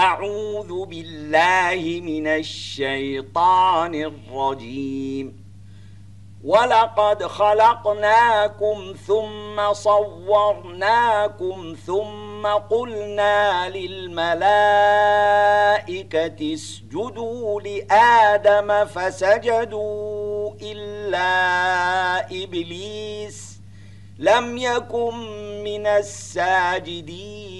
أعوذ بالله من الشيطان الرجيم. ولقد خلقناكم ثم صورناكم ثم قلنا للملائكة اسجدوا لآدم فسجدوا إلا إبليس لم يكن من الساجدين.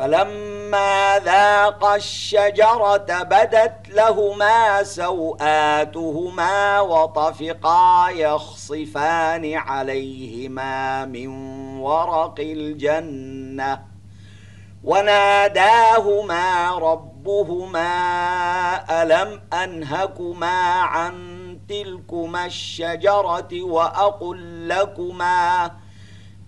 فلما ذاق الشجرة بدت لهما سوآتهما وطفقا يخصفان عليهما من ورق الجنة. وناداهما ربهما ألم أنهكما عن تلكما الشجرة وأقل لكما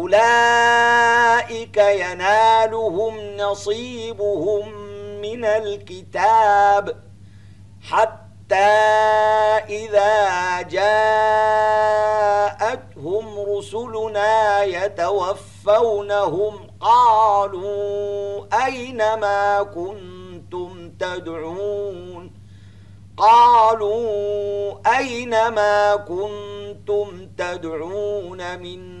أولئك ينالهم نصيبهم من الكتاب حتى إذا جاءتهم رسلنا يتوفونهم قالوا أين ما كنتم تدعون؟ قالوا أين ما كنتم تدعون من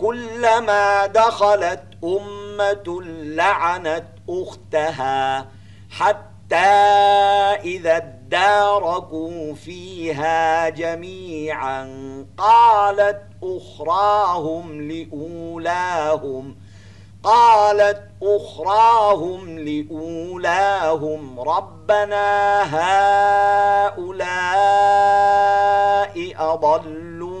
كلما دخلت أمة لعنت أختها حتى إذا اداركوا فيها جميعا قالت أخراهم لأولاهم قالت أخراهم لأولاهم ربنا هؤلاء أضلونا.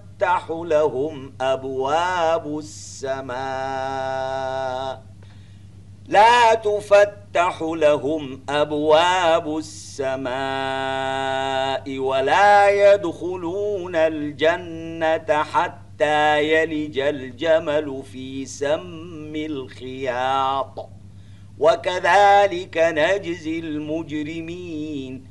لهم أبواب السماء. لا تفتح لهم أبواب السماء ولا يدخلون الجنة حتى يلج الجمل في سم الخياط. وكذلك نجزي المجرمين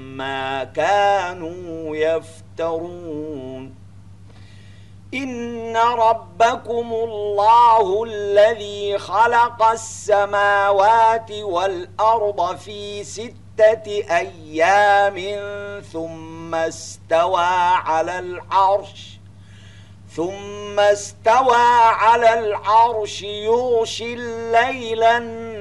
ما كانوا يفترون. إن ربكم الله الذي خلق السماوات والأرض في ستة أيام ثم استوى على العرش ثم استوى على العرش يغشي الليل النهار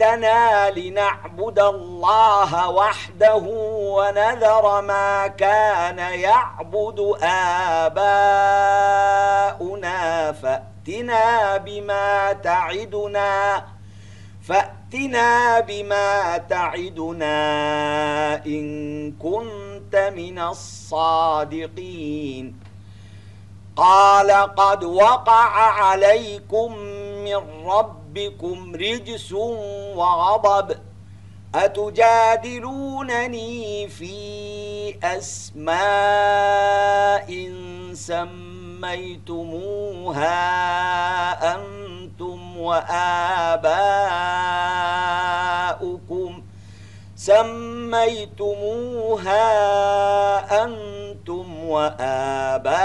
أجئتنا لنعبد الله وحده ونذر ما كان يعبد آباؤنا فأتنا بما تعدنا فأتنا بما تعدنا إن كنت من الصادقين. قال قد وقع عليكم من ربكم رجس وغضب أتجادلونني في أسماء سميتموها أنتم وآباؤكم سميتموها أنتم وآباؤكم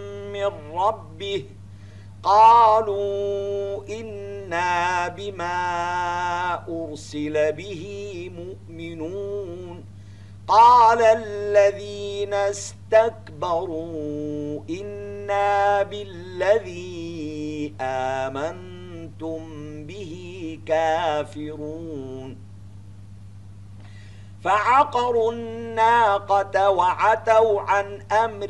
من ربه قالوا إنا بما أرسل به مؤمنون قال الذين استكبروا إنا بالذي آمنتم به كافرون فعقروا الناقة وعتوا عن أمر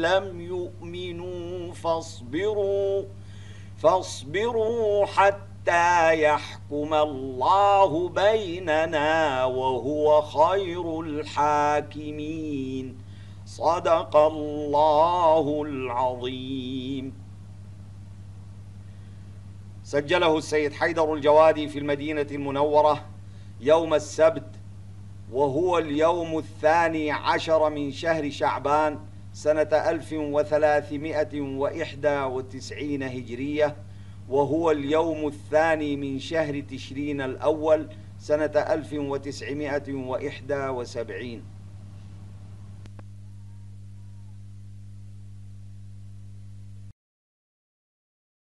لم يؤمنوا فاصبروا فاصبروا حتى يحكم الله بيننا وهو خير الحاكمين. صدق الله العظيم. سجله السيد حيدر الجوادي في المدينة المنورة يوم السبت وهو اليوم الثاني عشر من شهر شعبان سنة ألف وثلاثمائة وإحدى وتسعين هجرية وهو اليوم الثاني من شهر تشرين الأول سنة ألف وتسعمائة وإحدى وسبعين.